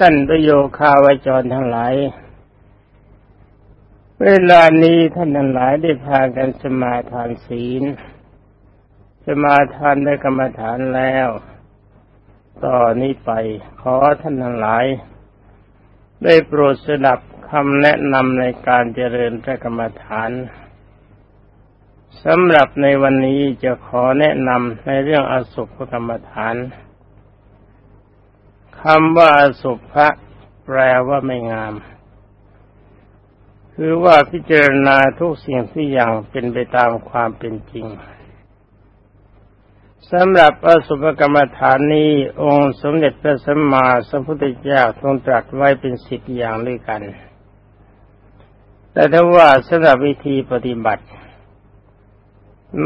ท่านประโยคาวจรทั้งหลาย เวลานี้ท่านทั้งหลายได้พากันสมาทานศีล สมาทานได้กรรมฐานแล้ว ต่อนนี้ไปขอท่านทั้งหลาย ได้โปรดสดับคำแนะนำในการเจริญพระกรรมฐานสำหรับในวันนี้จะขอแนะนำในเรื่องอสุภกรรมฐาน คำว่าสุภะแปลว่าไม่งาม คือว่าพิจารณาทุกสิ่งทุกอย่างเป็นไปตามความเป็นจริงสำหรับอสุภกรรมฐานนี้องค์สมเด็จพระสัมมาสัมพุทธเจ้าทรงตรัสไว้เป็นสิบอย่างด้วยกัน แต่ถ้าว่าสำหรับวิธีปฏิบัติ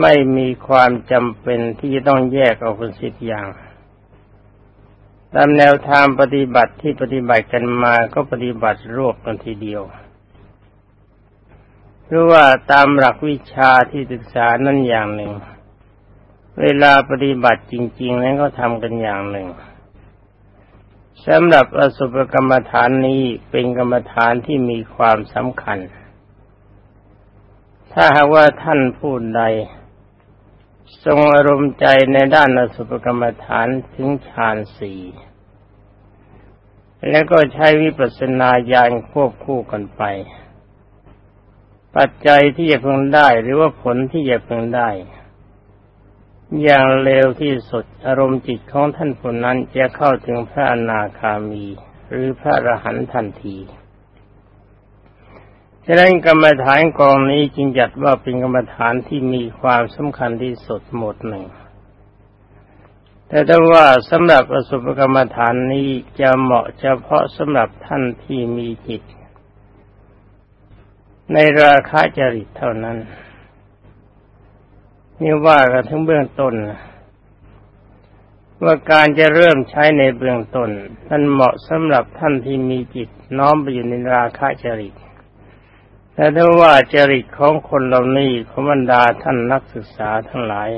ไม่มีความจำเป็นที่จะต้องแยกออกเป็นสิบอย่าง ตามแนวทางปฏิบัติที่ปฏิบัติกันมาก็ปฏิบัติรวบกันทีเดียวหรือว่าตามหลักวิชาที่ศึกษานั่นอย่างหนึ่ง เวลาปฏิบัติจริง ๆ นั้นก็ทำกันอย่างหนึ่งสำหรับอสุภกรรมฐานนี้เป็นกรรมฐานที่มีความสำคัญ ถ้าหากว่าท่านผู้ใด ทรงอารมณ์ใจในด้านอสุภกรรมฐานถึงฌานสี่ แล้วก็ใช้วิปัสสนาญาณควบคู่กันไป ปัจจัยที่จะพึงได้หรือว่าผลที่จะพึงได้ อย่างเร็วที่สุดอารมณ์จิตของท่านผู้นั้นจะเข้าถึงพระอนาคามี หรือพระอรหันต์ทันทีฉะนั้นกรรมฐานกองนี้จึงจัดว่าเป็นกรรมฐานที่มีความสำคัญที่สุดหมดหนึ่ง แต่ถ้าว่าสำหรับอสุภกรรมฐานนี้จะเหมาะเฉพาะสำหรับท่านที่มีจิต ในราคาจริตเท่านั้น นี่ว่ากันทั้งเบื้องต้น ว่าการจะเริ่มใช้ในเบื้องต้นนั้นเหมาะสำหรับท่านที่มีจิต น้อมไปอยู่ในราคาจริตแต่ถ้าว่าจริตของคนเหล่านี้ของบรรดาท่านนักศึกษาทั้งหลาย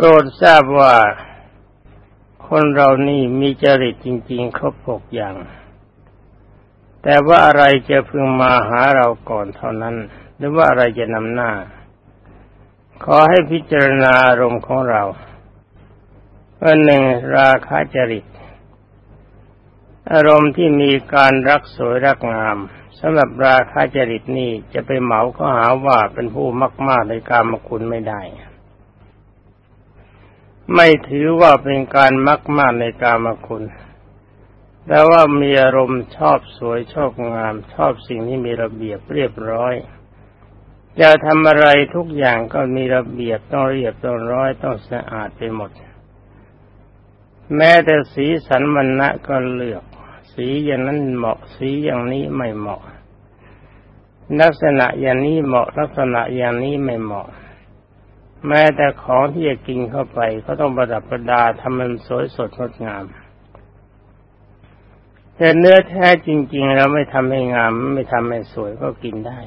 โปรดทราบว่าคนเรานี่มีจริตจริง ๆ ครบหกอย่าง แต่ว่าอะไรจะพึงมาหาเราก่อนเท่านั้น หรือว่าอะไรจะนำหน้า ขอให้พิจารณาอารมณ์ของเราอันหนึ่งราคะจริต อารมณ์ที่มีการรักสวยรักงามสำหรับราคาจริตนี่จะไปเหมาเขาหาว่าเป็นผู้มากๆในการมคุณไม่ได้ ไม่ถือว่าเป็นการมักมากในการมคุณ แต่ว่ามีอารมณ์ชอบสวยชอบงาม ชอบสิ่งที่มีระเบียบเรียบร้อย จะทำอะไรทุกอย่างก็มีระเบียบต้องเรียบต้องร้อยต้องสะอาดไปหมด แม้แต่สีสันมันนะก็เลือก สีอย่างนั้นเหมาะสีอย่างนี้ไม่เหมาะ ลักษณะอย่างนี้เหมาะลักษณะอย่างนี้ไม่เหมาะ แม้แต่ของที่จะกินเข้าไปก็ต้องประดับประดาทำมันสวยสดงดงามแต่เนื้อแท้จริง ๆ เราไม่ทำให้งาม ไม่ทำให้สวยก็กินได้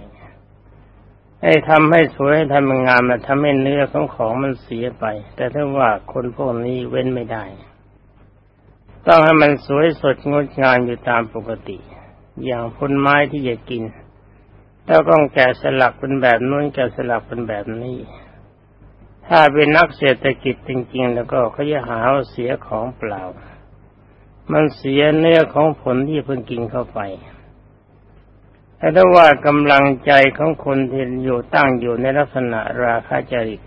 ให้ทำให้สวยให้ทำให้งามมันทำให้เนื้อของของมันเสียไป แต่ถ้าว่าคนพวกนี้เว้นไม่ได้ ต้องให้มันสวยสดงดงามอยู่ตามปกติ อย่างผลไม้ที่จะกินถ้าต้องแกะสลักเป็นแบบนู้นแกะสลักเป็นแบบนี้ ถ้าเป็นนักเศรษฐกิจจริง ๆ แล้วก็เขาจะหาเสียของเปล่า มันเสียเนื้อของผลที่เพิ่งกินเข้าไปแต่ถ้าว่ากำลังใจของคนที่อยู่ตั้งอยู่ในลักษณะราคาจริต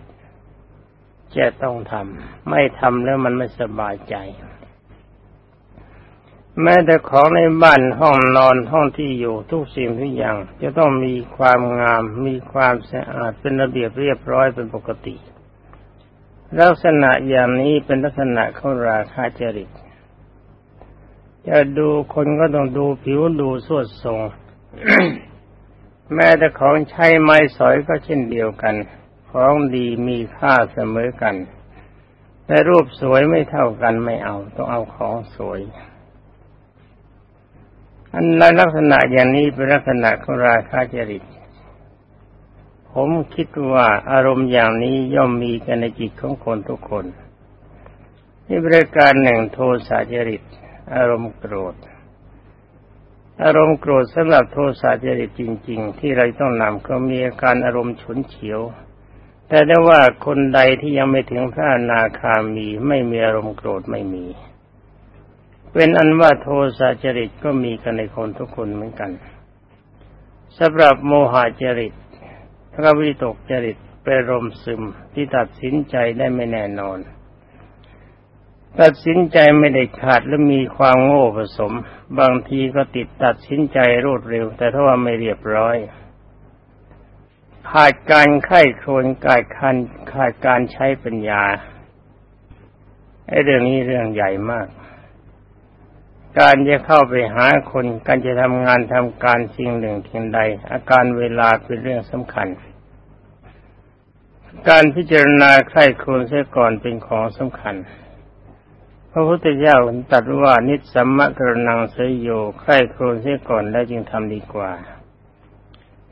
จะต้องทำไม่ทำแล้วมันไม่สบายใจ แม้แต่ของในบ้านห้องนอนห้องที่อยู่ทุกสิ่งทุกอย่าง จะต้องมีความงาม มีความสะอาดเป็นระเบียบเรียบร้อยเป็นปกติ ลักษณะอย่างนี้เป็นลักษณะเขาราคาจริต จะดูคนก็ต้องดูผิวดูสวดทรง แม้แต่ของใช้ไม้สอยก็เช่นเดียวกัน ของดีมีค่าเสมอกัน แต่รูปสวยไม่เท่ากันไม่เอา ต้องเอาของสวย อันลักษณะอย่างนี้เป็นลักษณะของราคาจริต ผมคิดว่าอารมณ์อย่างนี้ย่อมมีกันในจิตของคนทุกคนนี่บริการหนึ่งโทสะจริต อารมณ์โกรธ อารมณ์โกรธสำหรับโทสะจริตจริง ๆ ที่เราต้องนำก็มีอาการอารมณ์ฉุนเฉียว แต่ได้ว่าคนใดที่ยังไม่ถึงพระอนาคามีไม่มีอารมณ์โกรธไม่มี เป็นอันว่าโทสะจริตก็มีกันในคนทุกคนเหมือนกันสำหรับโมหะจริต พระวิตกจริตเป็นรมซึมที่ตัดสินใจได้ไม่แน่นอน ตัดสินใจไม่ได้ขาดและมีความโง่ผสม บางทีก็ติดตัดสินใจรวดเร็ว แต่ถ้าว่าไม่เรียบร้อยขาดการไข้ครวนกายคันขาดการใช้ปัญญาไอ้เรื่องนี้เรื่องใหญ่มาก การจะเข้าไปหาคน การจะทำงานทำการสิ่งหนึ่งสิ่งใด อาการเวลาเป็นเรื่องสำคัญ การพิจารณาใคร่ครวญเสียก่อนเป็นของสำคัญ พระพุทธเจ้าตรัสว่านิสัมมะกรนังเสยโยใคร่ครวญเสียก่อนแล้วจึงทำดีกว่า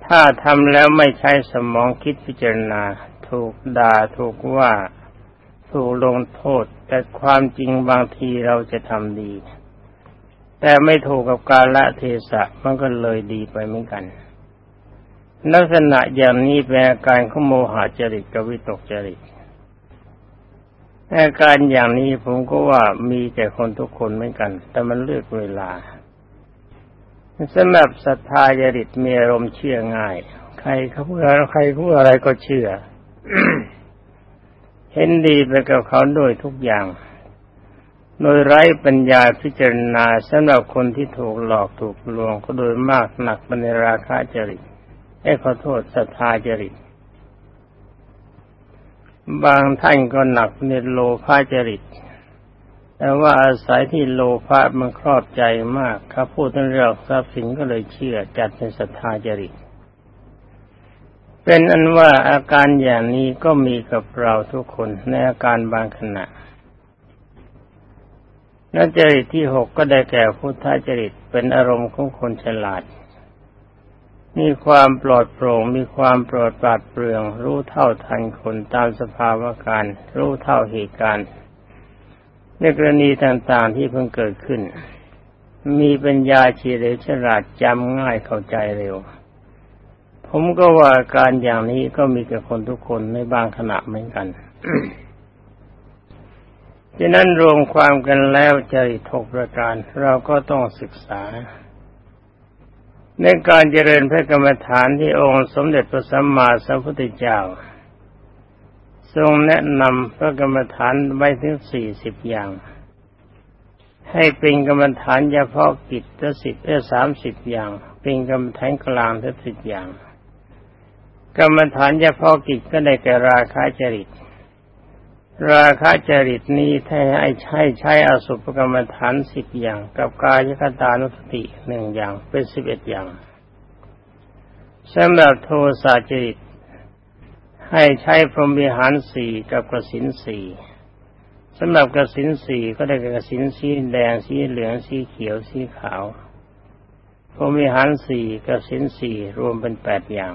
ถ้าทำแล้วไม่ใช้สมองคิดพิจารณา ถูกด่าถูกว่าถูกลงโทษ แต่ความจริงบางทีเราจะทำดี แต่ไม่ถูกกับกาละเทศะมันก็เลยดีไปเหมือนกัน ลักษณะอย่างนี้เป็นอาการของโมหะจริตกับวิตกจริตอาการอย่างนี้ผมก็ว่ามีแต่คนทุกคนเหมือนกัน แต่มันเลือกเวลาสำหรับศรัทธาจริตมีอารมณ์เชื่อง่าย ใครเขาพูดอะไรใครพูดอะไรก็เชื่อ เห็นดีไปกับเขาด้วยทุกอย่าง โดยไร้ปัญญาพิจารณาสำหรับคนที่ถูกหลอกถูกลวงก็โดยมากหนักในราคาจริตไอ้ขอโทษศรัทธาจริต บางท่านก็หนักในโลภะจริต แต่ว่าอาศัยที่โลภะมันครอบใจมากเขาพูดเรื่องทรัพย์สินก็เลยเชื่อจัดเป็นศรัทธาจริต เป็นอันว่าอาการอย่างนี้ก็มีกับเราทุกคนในอาการบางขณะ นัจริตที่หกก็ได้แก่พุทธจริตเป็นอารมณ์ของคนฉลาด มีความปลอดโปร่ง มีความปลอดปราดเปรื่อง รู้เท่าทันคนตามสภาวะการ รู้เท่าเหตุการณ์ในกรณีต่างๆที่เพิ่งเกิดขึ้น มีปัญญาเฉลียวฉลาดจำง่ายเข้าใจเร็ว ผมก็ว่าการอย่างนี้ก็มีกับคนทุกคนในบางขณะเหมือนกัน ฉะนั้นรวมความกันแล้วจริตหกประการ เราก็ต้องศึกษา ในการเจริญพระกรรมฐานที่องค์สมเด็จพระสัมมาสัมพุทธเจ้า ทรงแนะนำพระกรรมฐานไว้ถึงสี่สิบอย่าง ให้เป็นกรรมฐานเฉพาะกิจทั้งสิบเอสามสิบอย่าง เป็นกรรมฐานกลางทั้งสิบอย่าง กรรมฐานเฉพาะกิจก็ได้แก่ราคะจริต ราคะจริตนี้ถ้าให้ใช้ใช้อสุภกรรมฐานสิบอย่าง กับกายคตานุสติหนึ่งอย่างเป็นสิบเอ็ดอย่างสำหรับโทสะจริต ให้ใช้พรหมิหารสี่กับกสินสี่สำหรับกสินสี่ก็ได้แก่กสินสีแดงสีเหลืองสีเขียวสีขาวพรหมิหารสี่กสินสี่รวมเป็นแปดอย่าง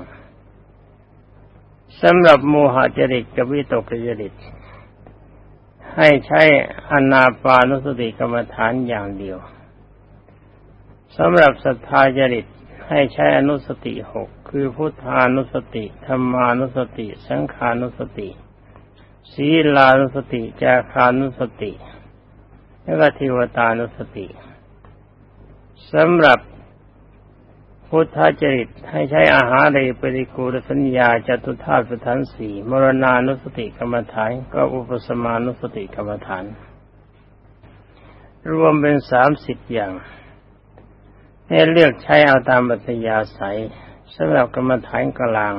สำหรับโมหะจริตกับวิตกจริต ให้ใช้อนาปานุสติกรรมฐานอย่างเดียวสำหรับศรัทธาจริตให้ใช้อนุสติหกคือพุทธานุสติธรรมานุสติ สังขานุสติ ศีลานุสติ จาคานุสติและก็ทิวตานุสติสำหรับ พุทธจริตให้ใช้อาหารในปริกูลสัญญาจตุธาตุสถานสี่มรณานุสติกรรมฐานก็อุปสมานุสติกรรมฐาน รวมเป็นสามสิบอย่าง ให้เลือกใช้เอาตามบัตยาศัยสำหรับกรรมฐานกลาง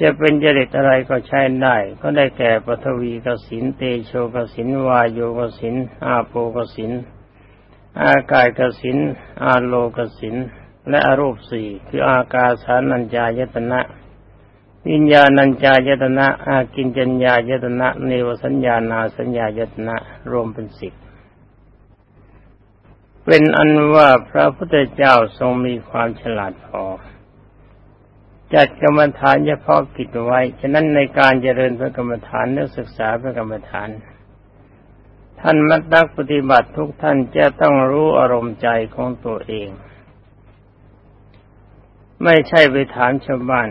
จะเป็นจริตอะไรก็ใช้ได้ ก็ได้แก่ปฐวีกสินเตโชกสินวายโยกสินอาโปกสินอากายกสินอาโลกสิน และอรูปสี่คืออากาสานัญจายตนะ วิญญาณัญจายตนะ อากินจัญญายตนะเนวสัญญานาสัญญายตนะ รวมเป็นสิบเป็นอันว่าพระพุทธเจ้าทรงมีความฉลาดพอ จัดกรรมฐานเฉพาะกิจไว้ ฉะนั้นในการเจริญพระกรรมฐานเนื้อศึกษาพระกรรมฐาน ท่านมันักปฏิบัติทุกท่านจะต้องรู้อารมณ์ใจของตัวเอง ไม่ใช่ไปถามชาวบ้าน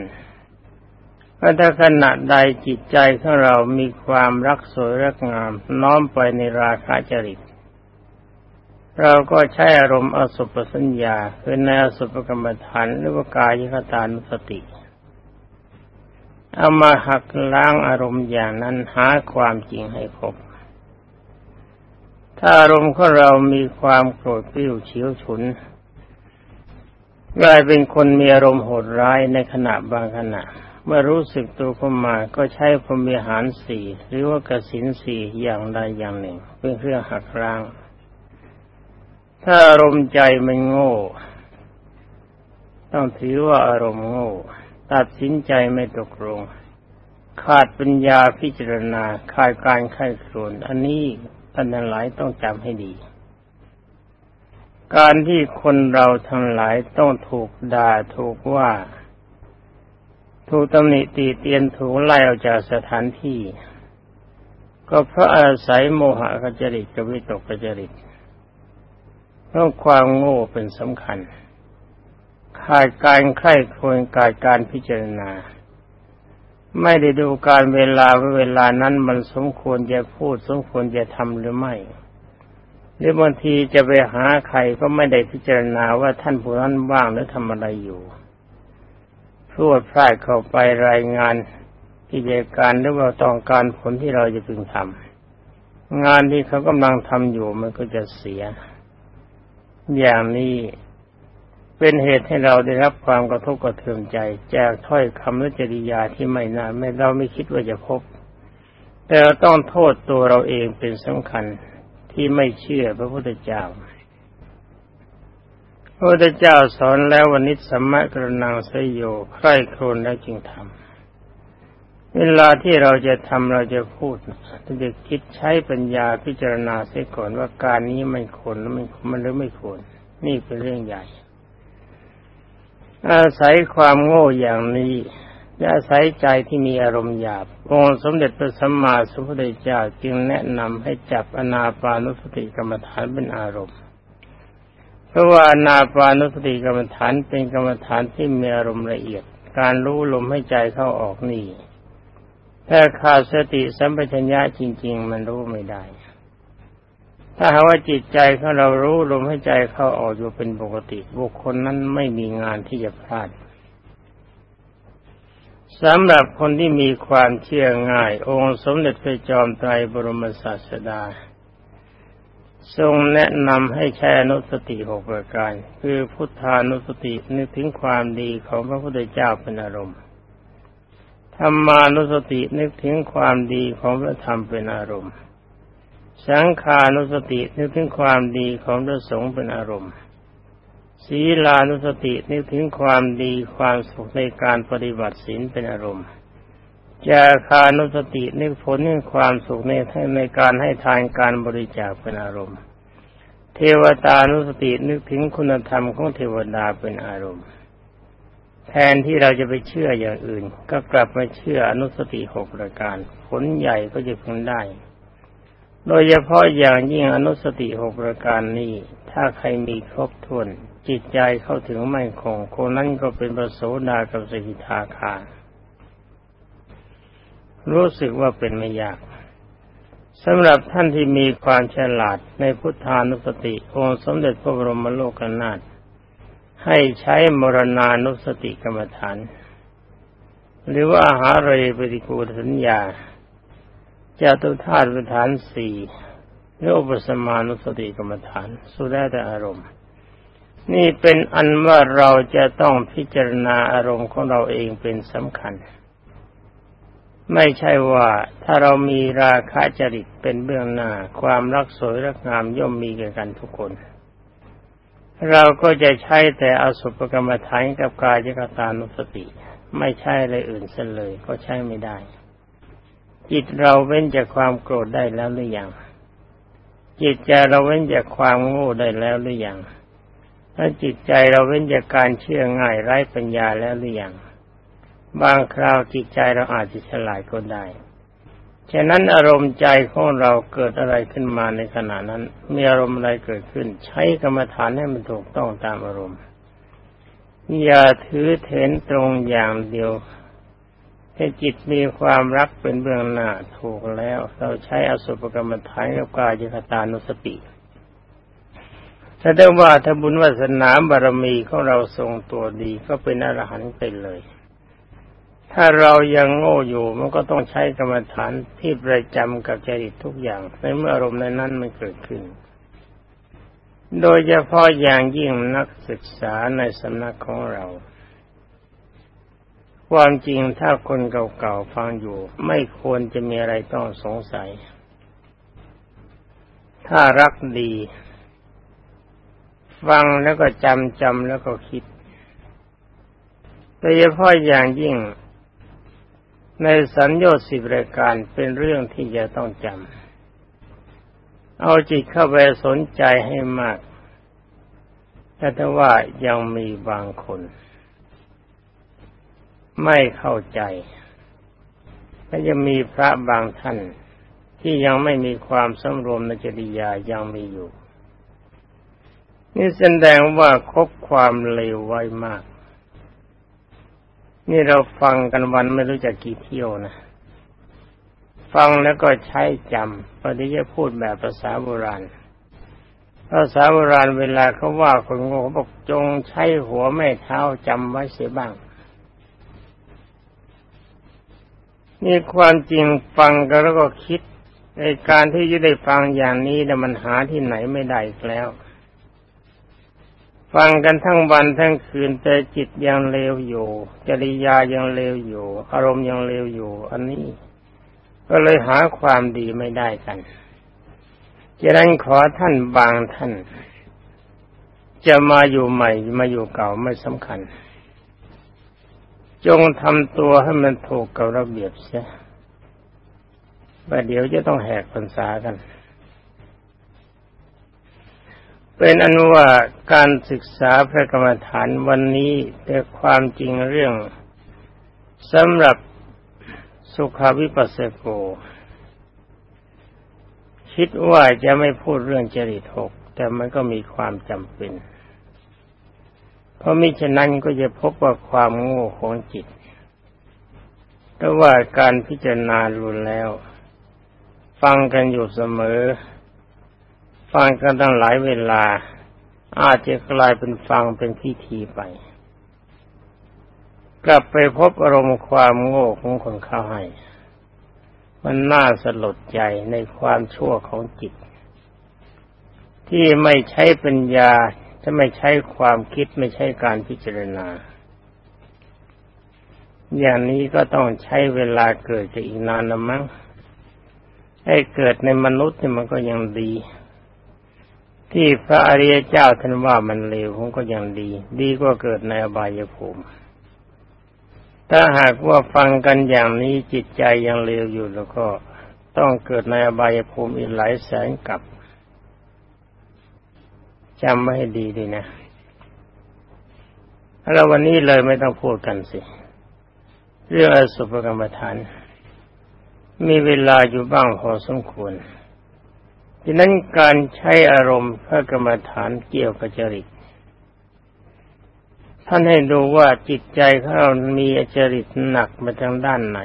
ว่าถ้าขณะใดจิตใจของเรามีความรักสวยรักงามน้อมไปในราคะจริต เราก็ใช้อารมณ์อสุปสัญญาคือในอสุปกรรมฐานหรือว่ากายคตานุสติ เอามาหักล้างอารมณ์อย่างนั้นหาความจริงให้พบ ถ้าอารมณ์ของเรามีความโกรธปิ้วเฉียวฉุน กลายเป็นคนมีอารมณ์โหดร้ายในขณะบางขณะ เมื่อรู้สึกตัวเข้ามาก็ใช้พรมีหารสี่หรือว่ากสินสี่อย่างใดอย่างหนึ่ง เป็นเครื่องหักล้าง ถ้าอารมณ์ใจมันโง่ ต้องถือว่าอารมณ์โง่ ตัดสินใจไม่ตกลง ขาดปัญญาพิจารณาขาดการไข้ครวนอันนี้ท่านทั้งหลายต้องจำให้ดี การที่คนเราทั้งหลายต้องถูกด่าถูกว่า ถูกตำหนิตีเตียนถูกไล่ออกจากสถานที่ ก็เพราะอาศัยโมหะกจริตกับวิตกกจริตเพราะความโง่เป็นสำคัญ ขาดการใคร่ควญขาดการพิจารณา ไม่ได้ดูการเวลาว่าเวลานั้นมันสมควรจะพูดสมควรจะทำหรือไม่ หรือบางทีจะไปหาใครก็ไม่ได้พิจารณาว่าท่านผู้นั้นว่างหรือทำอะไรอยู่พูดพลาดเข้าไปรายงานกิจการหรือว่าต้องการผลที่เราจะพึงทำงานที่เขากำลังทำอยู่มันก็จะเสีย อย่างนี้เป็นเหตุให้เราได้รับความกระทบกระเทือนใจ จากถ้อยคำและจริยาที่ไม่น่าไม่เราไม่คิดว่าจะพบ แต่เราต้องโทษตัวเราเองเป็นสำคัญ ที่ไม่เชื่อพระพุทธเจ้า พระพุทธเจ้าสอนแล้ววันนี้สัมมะกรนังสยโยใคร่ครวญแล้วจึงทำเวลาที่เราจะทำเราจะพูดเราจะคิดใช้ปัญญาพิจารณาเสียก่อนว่าการนี้ไม่ควรหรือไม่มันหรือไม่ควร นี่เป็นเรื่องใหญ่ อาศัยความโง่อย่างนี้ และอาศัยใจที่มีอารมณ์หยาบ องค์สมเด็จพระสัมมาสัมพุทธเจ้าจึงแนะนำให้จับอนาปานุสติกรรมฐานเป็นอารมณ์ เพราะว่าอนาปานุสติกรรมฐานเป็นกรรมฐานที่มีอารมณ์ละเอียด การรู้ลมให้ใจเข้าออกนี่ถ้าขาดสติสัมปชัญญะจริง ๆ มันรู้ไม่ได้ ถ้าหาว่าจิตใจของเรารู้ลมให้ใจเข้าออกอยู่เป็นปกติ บุคคลนั้นไม่มีงานที่จะพลาด สำหรับคนที่มีความเชื่อง่าย องค์สมเด็จพระจอมไตรบรมศาสดา ทรงแนะนำให้ใช้อนุสติหกประการ คือพุทธานุสตินึกถึงความดีของพระพุทธเจ้าเป็นอารมณ์ธรรมานุสตินึกถึงความดีของพระธรรมเป็นอารมณ์ สังขานุสตินึกถึงความดีของพระสงฆ์เป็นอารมณ์ ศีลานุสตินึกถึงความดีความสุขในการปฏิบัติศีลเป็นอารมณ์จาคานุสตินึกผลนึกความสุขในในการให้ทานการบริจาคเป็นอารมณ์ เทวตานุสตินึกถึงคุณธรรมของเทวดาเป็นอารมณ์ แทนที่เราจะไปเชื่ออย่างอื่น ก็กลับมาเชื่ออนุสติหกประการ ผลใหญ่ก็จะพึงได้ โดยเฉพาะอย่างยิ่งอนุสติหกประการนี้ ถ้าใครมีครบถ้วน จิตใจเข้าถึงไม่คงคนนั้นก็เป็นประโสดากับสกิทาคา รู้สึกว่าเป็นไม่ยากสำหรับท่านที่มีความฉลาดในพุทธานุสติองค์สมเด็จพระบรมโลกนาถให้ใช้มรณานุสติกรรมฐาน หรือว่าหาเรปฏิกูลสัญญาจตุธาตุฐานสี่หรืออุปสมานุสติกรรมฐาน สุดแต่อารมณ์ นี่เป็นอันว่าเราจะต้องพิจารณาอารมณ์ของเราเองเป็นสำคัญ ไม่ใช่ว่าถ้าเรามีราคะจริตเป็นเบื้องหน้า ความรักสวยรักงามย่อมมีกันกันทุกคน เราก็จะใช้แต่อสุภกรรมฐานกับกายกตานุสติ ไม่ใช่อะไรอื่นเสียเลยก็ใช้ไม่ได้ จิตเราเว้นจากความโกรธได้แล้วหรือยังจิตใจเราเว้นจากความโง่ได้แล้วหรือยัง ถ้าจิตใจเราเว้นจากการเชื่อง่ายไร้ปัญญาแล้วหรือยังบางคราวจิตใจเราอาจจะฉลาดก็ได้ ฉะนั้นอารมณ์ใจของเราเกิดอะไรขึ้นมาในขณะนั้น มีอารมณ์อะไรเกิดขึ้น ใช้กรรมฐานให้มันถูกต้องตามอารมณ์ อย่าถือเถนตรงอย่างเดียวให้จิตมีความรักเป็นเบื้องหน้าถูกแล้ว เราใช้อสุภกรรมฐานกับกายคตานุสติ แสดงว่าถ้าบุญวาสนาบารมีของเราทรงตัวดีก็เป็นอรหันต์ไปเลย ถ้าเรายังโง่อยู่มันก็ต้องใช้กรรมฐานที่ประจำกับจริตทุกอย่าง ในเมื่ออารมณ์ในนั้นมันเกิดขึ้น โดยเฉพาะอย่างยิ่งนักศึกษาในสำนักของเรา ความจริงถ้าคนเก่าๆฟังอยู่ ไม่ควรจะมีอะไรต้องสงสัย ถ้ารักดี ฟังแล้วก็จำจำแล้วก็คิดโดยเฉพาะอย่างยิ่ง ในสัญญาสิบรายการเป็นเรื่องที่จะต้องจำเอาจิตเข้าไปสนใจให้มาก แต่ถ้าว่ายังมีบางคน ไม่เข้าใจก็จะมีพระบางท่านที่ยังไม่มีความสำรวมในจริยายังมีอยู่ นี่แสดงว่าคบความเลวไว้มาก นี่เราฟังกันวันไม่รู้จักกี่เที่ยวนะ ฟังแล้วก็ใช้จำพอที่จะพูดแบบภาษาโบราณ ภาษาโบราณเวลาเขาว่าคนโง่บอกจงใช้หัวแม่เท้าจำไว้เสียบ้างนี่ความจริงฟังกันแล้วก็คิดในการที่จะได้ฟังอย่างนี้แต่มันหาที่ไหนไม่ได้แล้ว ฟังกันทั้งวันทั้งคืนแต่จิตยังเลวอยู่จริยายังเลวอยู่ อารมณ์ยังเลวอยู่ อันนี้ก็เลยหาความดีไม่ได้กันจะนั้นขอท่านบางท่าน จะมาอยู่ใหม่มาอยู่เก่าไม่สำคัญ จงทำตัวให้มันถูกกับระเบียบเสียประเดี๋ยวจะต้องแหกพรรษากัน เป็นอนุว่าการศึกษาพระกรรมฐานวันนี้แต่ความจริงเรื่องสำหรับสุขาวิปัสสโก คิดว่าจะไม่พูดเรื่องจริตหก แต่มันก็มีความจำเป็น เพราะมิฉะนั้นก็จะพบว่าความโง่ของจิตแต่ว่าการพิจารณารุนแล้ว ฟังกันอยู่เสมอ ฟังกันตั้งหลายเวลา อาจจะกลายเป็นฟังเป็นพิธีไป กลับไปพบอารมณ์ความโง่ของคนเข้าให้ มันน่าสลดใจในความชั่วของจิต ที่ไม่ใช้ปัญญาจะไม่ใช้ความคิดไม่ใช่การพิจารณา อย่างนี้ก็ต้องใช้เวลาเกิดจะอีกนานละมั้งให้เกิดในมนุษย์นี่มันก็ยังดี ที่พระอริยเจ้าท่านว่ามันเลวผมก็ยังดี ดีกว่าเกิดในอบายภูมิ ถ้าหากว่าฟังกันอย่างนี้จิตใจยังเลวอยู่แล้วก็ต้องเกิดในอบายภูมิอีกหลายแสนกับจำไว้ให้ดีดีนะแล้ววันนี้เลยไม่ต้องพูดกันสิ เรื่องอสุภกรรมฐาน มีเวลาอยู่บ้างพอสมควร ดังนั้นการใช้อารมณ์พระกรรมฐานเกี่ยวกับจริต ท่านให้ดูว่าจิตใจของเรามีจริตหนักมาทางด้านไหน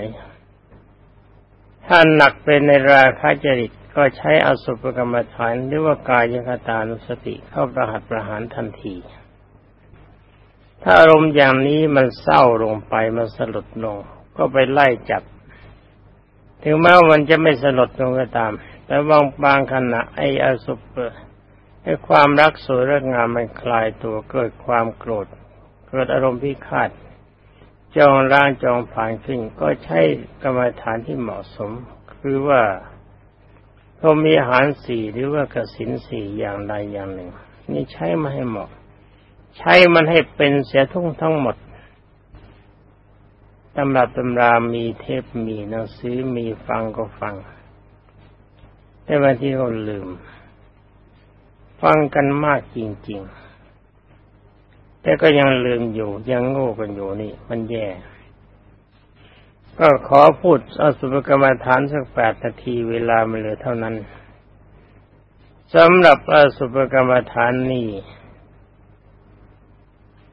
ถ้าหนักเป็นในราคะจริตก็ใช้อสุภกรรมฐานหรือว่ากายคตานุสติเข้าประหัตประหารทันที ถ้าอารมณ์อย่างนี้มันเศร้าลงไปมันสลดลง ก็ไปไล่จับ ถึงแม้มันจะไม่สลดลงก็ตาม แต่บางบางขณะไอ้อสุปไอ้ความรักสวยรักงามมันคลายตัวเกิดความโกรธ เกิดอารมณ์พิฆาตจองร่างจองผ่านขึ้นก็ใช้กรรมฐานที่เหมาะสม คือว่าพอมีอาหารสี่หรือว่ากสินสี่อย่างใดอย่างหนึ่ง นี่ใช้มาให้เหมาะ ใช้มันให้เป็นเสียทุ่งทั้งหมดตำรับตำรามีเทปมีหนังสือมีฟังก็ฟัง แต่บางทีก็ลืม ฟังกันมากจริง ๆ แต่ก็ยังลืมอยู่ ยังโง่กันอยู่นี่ มันแย่ ก็ขอพูดอสุภกรรมฐานสักแปดนาทีเวลาไม่เหลือเท่านั้นสำหรับอสุภกรรมฐานนี้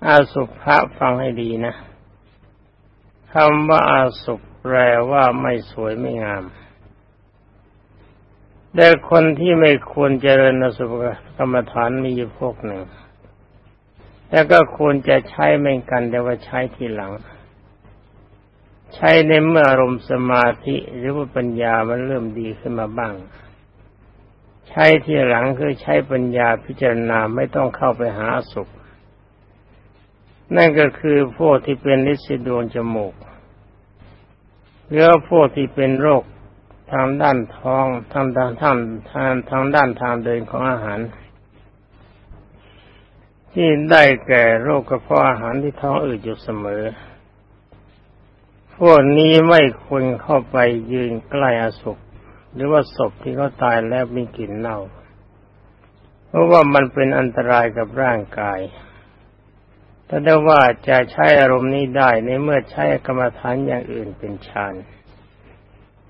อาสุภะฟังให้ดีนะคำว่าอาสุแปลว่าไม่สวยไม่งาม แต่คนที่ไม่ควรเจริญสุภกรรมฐานมีอยู่พวกหนึ่ง แล้วก็ควรจะใช้เหมือนกันแต่ว่าใช้ทีหลัง ใช้ในเมื่ออารมณ์สมาธิหรือว่าปัญญามันเริ่มดีขึ้นมาบ้าง ใช้ทีหลังคือใช้ปัญญาพิจารณาไม่ต้องเข้าไปหาสุข นั่นก็คือพวกที่เป็นลิซิดวงจมูกหรือพวกที่เป็นโรค ทางด้านท้องทางด้านทางทางทางด้านทางเดินของอาหาร ที่ได้แก่โรคกระเพาะอาหารที่ท้องอืดอยู่เสมอ พวกนี้ไม่ควรเข้าไปยืนใกล้อสุกหรือว่าศพที่เขาตายแล้วมีกลิ่นเน่า เพราะว่ามันเป็นอันตรายกับร่างกายถ้าได้ว่าจะใช้อารมณ์นี้ได้ในเมื่อใช้กรรมฐานอย่างอื่นเป็นฌาน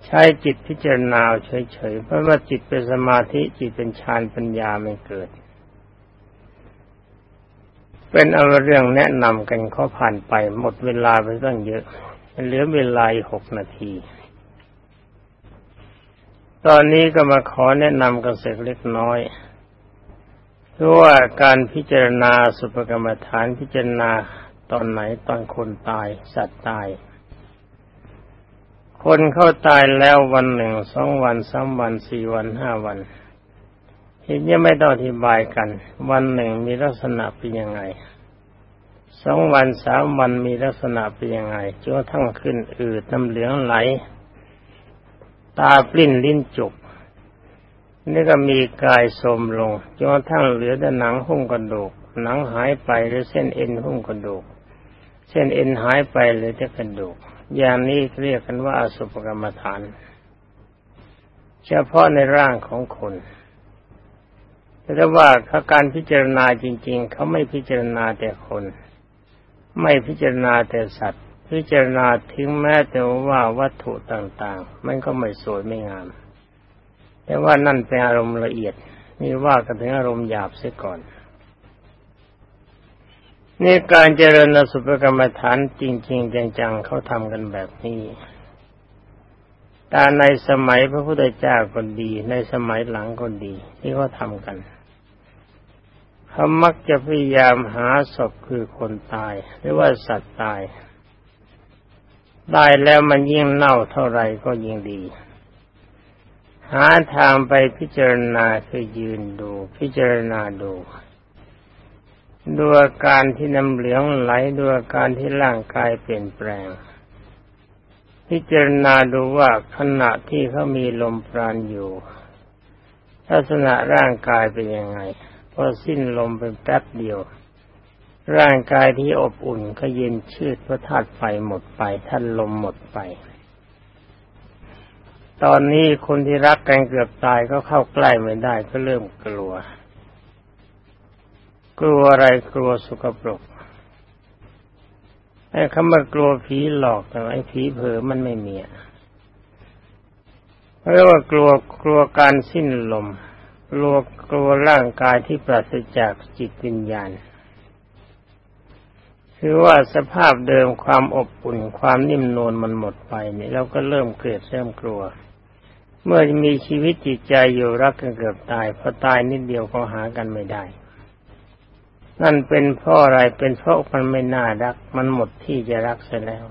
ใช้จิตพิจารณาเฉยๆเพราะว่าจิตเป็นสมาธิจิตเป็นฌานปัญญาไม่เกิด เป็นเอาเรื่องแนะนำกันเขาผ่านไปหมดเวลาไปตั้งเยอะ เหลือเวลาหกนาที ตอนนี้ก็มาขอแนะนำกันเสกเล็กน้อยเพราะว่าการพิจารณาสุภกรรมฐานพิจารณาตอนไหนตอนคนตายสัตว์ตาย คนเข้าตายแล้ววันหนึ่งสองวันสามวันสี่วันห้าวันทีนี้ไม่ต้องอธิบายกัน วันหนึ่งมีลักษณะเป็นยังไงสองวันสามวันมีลักษณะเป็นยังไงจนทั้งขึ้นอืดน้ำเหลืองไหล ตาปลิ้นลิ้นจุกนี่ก็มีกายโทมลงจนทั้งเหลือแต่หนังหุ้มกระดูก หนังหายไปหรือเส้นเอ็นหุ้มกระดูก เส้นเอ็นหายไปหรือแต่กระดูก อย่างนี้เรียกกันว่าอสุภกรรมฐาน เฉพาะในร่างของคนแต่ว่าถ้าการพิจารณาจริง ๆ เขาไม่พิจารณาแต่คน ไม่พิจารณาแต่สัตว์ พิจารณาถึงแม้แต่ว่าวัตถุต่างๆ มันก็ไม่สวยไม่งาม แต่ว่านั่นเป็นอารมณ์ละเอียดนี่ว่ากันถึงอารมณ์หยาบเสียก่อน นี่การเจริญอสุภกรรมฐานจริง ๆ จังๆเขาทำกันแบบนี้แต่ในสมัยพระพุทธเจ้าก็ดี ในสมัยหลังก็ดี ที่เขาทำกันเขามักจะพยายามหาศพคือคนตาย หรือว่าสัตว์ตายได้แล้วมันยิ่งเน่าเท่าไรก็ยิ่งดี หาทางไปพิจารณาคือยืนดู พิจารณาดู ดูอาการที่น้ำเหลืองไหลดูอาการที่ร่างกายเปลี่ยนแปลง พิจารณาดูว่าขณะที่เขามีลมปราณอยู่ ลักษณะร่างกายเป็นยังไงพอสิ้นลมเป็นแป๊บเดียว ร่างกายที่อบอุ่นก็เย็นชืดเพราะธาตุไฟหมดไปท่านลมหมดไปตอนนี้คนที่รักกันเกือบตายก็เข้าใกล้ไม่ได้ก็เริ่มกลัว กลัวอะไรกลัวสกปรกไอ้คำว่ากลัวผีหลอกแต่ไอ้ผีเผลอมันไม่มีเรียกว่ากลัวกลัวการสิ้นลมกลัวกลัวร่างกายที่ปราศจากจิตวิญญาณคือว่าสภาพเดิมความอบอุ่นความนิ่มนวลมันหมดไปเนี่ยเราก็เริ่มเกลียดเริ่มกลัว เมื่อมีชีวิตจิตใจอยู่รักกันเกือบตายพอตายนิดเดียวก็หากันไม่ได้ นั่นเป็นเพราะอะไรเป็นเพราะมันไม่น่ารัก มันหมดที่จะรักเสียแล้ว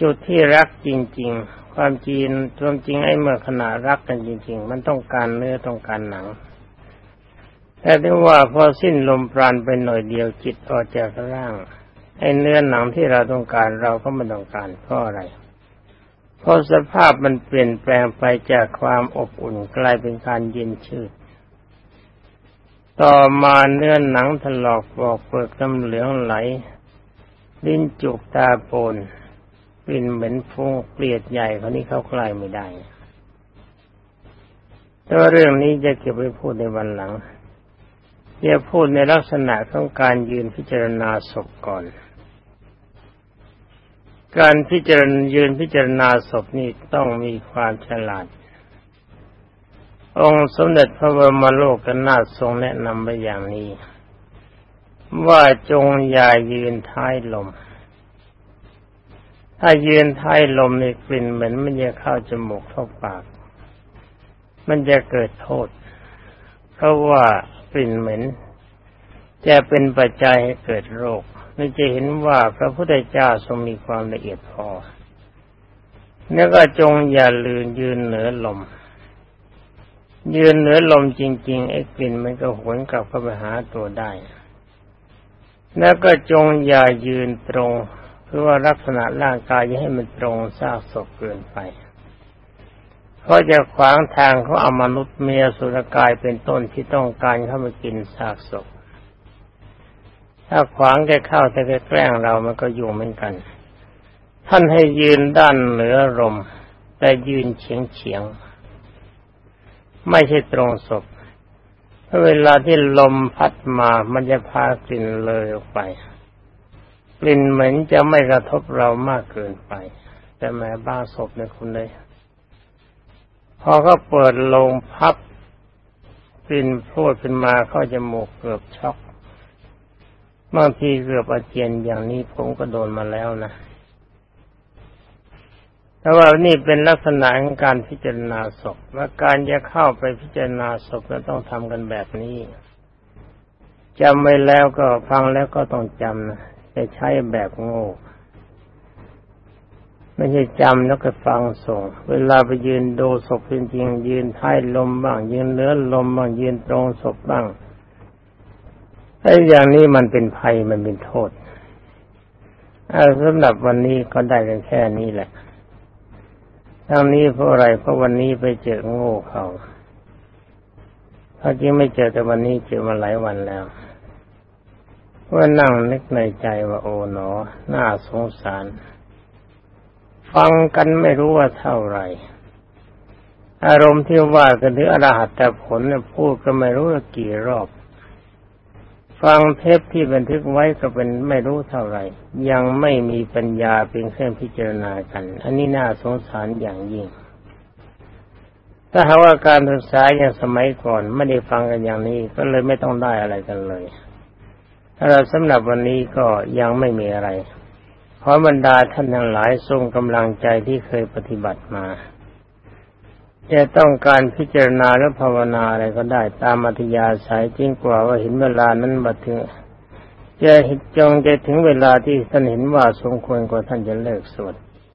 จุดที่รักจริง ๆ ความจริงความจริงไอ้เมื่อขณะรักกันจริง ๆ มันต้องการเนื้อต้องการหนัง แต่ถึงว่าพอสิ้นลมปราณไปหน่อยเดียวจิตออกจากร่างไอ้เนื้อหนังที่เราต้องการเราก็ไม่ต้องการเพราะอะไรเพราะสภาพมันเปลี่ยนแปลงไปจากความอบอุ่นกลายเป็นการเย็นชืด ต่อมาเนื้อหนังถลอกปอกเปลือกน้ำเหลืองไหล ลิ้นจุกตาโปนกลิ่นเหม็นฟุ้งเปลียดใหญ่คนนี้เข้าใกล้ไม่ได้แต่ว่าเรื่องนี้จะเก็บไว้พูดในวันหลังจะพูดในลักษณะของการยืนพิจารณาศพก่อน การพิจารณายืนพิจารณาศพนี่ต้องมีความฉลาด องค์สมเด็จพระบรมโลกนาถทรงแนะนำไปอย่างนี้ ว่าจงอย่ายืนท้ายลม ถ้ายืนท้ายลมในกลิ่นเหม็นมันจะเข้าจมูกเข้าปาก มันจะเกิดโทษ เพราะว่ากลิ่นเหม็นจะเป็นปัจจัยให้เกิดโรคนี่จะเห็นว่าพระพุทธเจ้าทรงมีความละเอียดพอแล้วก็จงอย่าลืมยืนเหนือลม ยืนเหนือลมจริง ๆ ไอ้กลิ่นมันก็หวนกลับเข้าไปหาตัวได้ แล้วก็จงอย่ายืนตรงเพราะว่าลักษณะร่างกายอย่าให้มันตรงซากศพเกินไป เพราะจะขวางทางเขาเอามนุษย์เมียสุรกายเป็นต้นที่ต้องการเข้ามากินซากศพ ถ้าขวางแกเข้าแต่แกแกล้งเรามันก็อยู่เหมือนกัน ท่านให้ยืนด้านเหนือลมแต่ยืนเฉียงเฉียง ไม่ใช่ตรงศพเพราะเวลาที่ลมพัดมามันจะพากลิ่นเลยออกไป กลิ่นเหม็นจะไม่กระทบเรามากเกินไป แต่แม้บ้าศพเนี่ยคุณเลย พอเขาเปิดลงพับกลิ่นพูดขึ้นมาเข้าจมูกเกือบช็อกบางทีเกือบอาเจียนอย่างนี้ผมก็โดนมาแล้วนะ แต่ว่านี่เป็นลักษณะของการพิจารณาศพว่าการจะเข้าไปพิจารณาศพเราต้องทำกันแบบนี้จำไว้แล้วก็ฟังแล้วก็ต้องจำนะจะใช้แบบโง่ไม่ใช่จำแล้วก็ฟังส่ง เวลาไปยืนดูศพจริงๆยืนท้ายลมบ้าง ยืนเลื้อลมบ้างยืนตรงศพบ้างไอ้อย่างนี้มันเป็นภัยมันเป็นโทษสำหรับวันนี้ก็ได้กันแค่นี้แหละ ทั้งนี้เพราะอะไรเพราะวันนี้ไปเจอโง่เขาถ้าจริงไม่เจอแต่วันนี้เจอมาหลายวันแล้วว่านั่งนึกในใจว่าโอ๋หนอ น่าสงสาร ฟังกันไม่รู้ว่าเท่าไหร่ อารมณ์ที่ว่ากันถึงอรหัตแต่ผลเนี่ยพูดก็ไม่รู้ว่ากี่รอบ ฟังเทปที่บันทึกไว้ก็เป็นไม่รู้เท่าไหร่ ยังไม่มีปัญญาเป็นเครื่องพิจารณากัน อันนี้น่าสงสารอย่างยิ่ง ถ้าหากว่าการศึกษาอย่างสมัยก่อนไม่ได้ฟังกันอย่างนี้ก็เลยไม่ต้องได้อะไรกันเลยถ้าเราสำหรับวันนี้ก็ยังไม่มีอะไรขอบรรดาท่านทั้งหลายทรงกำลังใจที่เคยปฏิบัติมา จะต้องการพิจารณาและภาวนาอะไรก็ได้ ตามอัธยาศัยจริงกว่าว่าเห็นเวลานั้นบัดถึงจะจงจะถึงเวลาที่ท่านเห็นว่าสมควรกว่าท่านจะเลิกสวด